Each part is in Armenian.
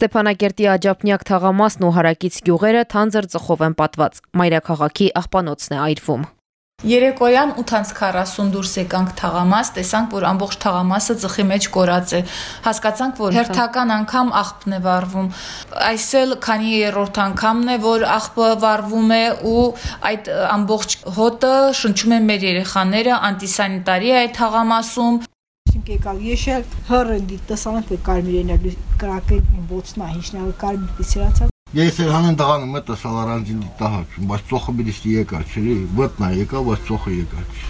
Ստեփանակերտի Աջափնյակ թաղամասն ու հարակից գյուղերը թանձր ծխով են պատված։ Մայրաքաղաքի աղբանոցն է այրվում։ Երեկոյան 8:40 դուրս եկանք թաղամաս, տեսանք, որ ամբողջ թաղամասը ծխի մեջ կորած է։ Հասկացանք, որ հերթական անգամ աղբն է վառվում։ Այսել քանի երրորդ անգամն է, որ աղբը վառվում է ու այդ ամբողջ հոտը շնչում են մեր երեխաները, անտիսանիտարի է այդ թաղամասում Çünkü yeşil hırrındı տեսանք որ կարմիրեն կրակեն բոցնա հիշնալ կարմիր պիսրացա Ես էլ հանեն դղանը մտա սալարանջին տահակ, բայց ծոխը բերիստի եկար, չէ՞, ոտնա եկա, բայց ծոխը եկար։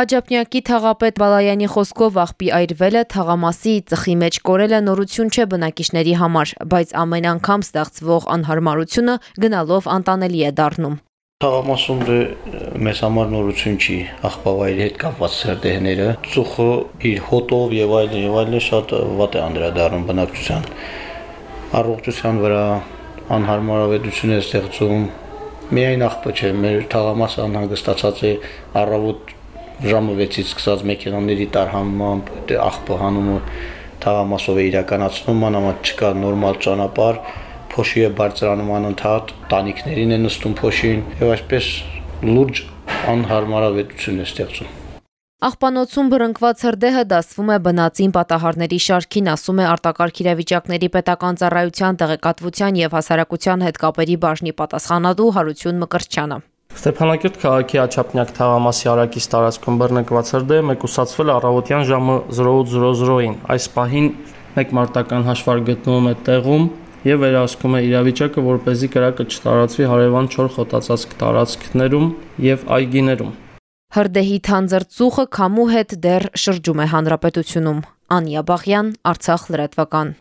Աջափնյակի թաղապետ Բալայանի խոսքով աղբի այրվելը թաղամասի ծխի մեջ կորելը նորություն չէ բնակիչների համար, բայց ամեն անգամ ստեղծվող անհարմարությունը գնալով անտանելի է դառնում։ Թաղամասում դե մեզ համար նորություն չի աղբավայրի հետ կապված սերդեհները, ծուխը իր հոտով եւ այլն եւ այլն շատ վատ է անդրադառնում բնակչության առողջության վրա անհարմարավետություն է ստեղծում միայն աղբը չէ մեր թաղամասը անհանգստացած է առավոտ ժամը 6-ից սկսած մեքենաների տարհանմամբ աղբը հանումը թաղամասով է իրականացնում մանավանդ չկա նորմալ ճանապարհ փոշի է բարձրանում անընդհատ տանիքներին է նստում փոշին եւ այսպես լուրջ անհարմարավետություն է ստեղծում Աղբանոցում բռնկված հրդեհը դասվում է բնածին պատահարների շարքին, ասում է արտակարգ իրավիճակների պետական ծառայության տեղեկատվության եւ հասարակության հետ կապերի բաժնի պատասխանատու Հարություն Մկրտչյանը։ Ստեփանակերտ քաղաքի Աչափնյակ թաղամասի արակից տարածքում բռնկված հրդեհը մեկուսացվել առավոտյան ժամը 0:00-ին։ Այս պահին մեկ մարտական հաշվար գտնվում է տեղում եւ վերահսկում է իրավիճակը, որ เป զի կրակը չտարածվի հարևան 4 խոտացած տարածքներում եւ այգիներում։ Հրդեհի թանձր ծուխը քամու հետ դեռ շրջում է հանրապետությունում։ Անիա Բաղյան, Արցախ լրատվական։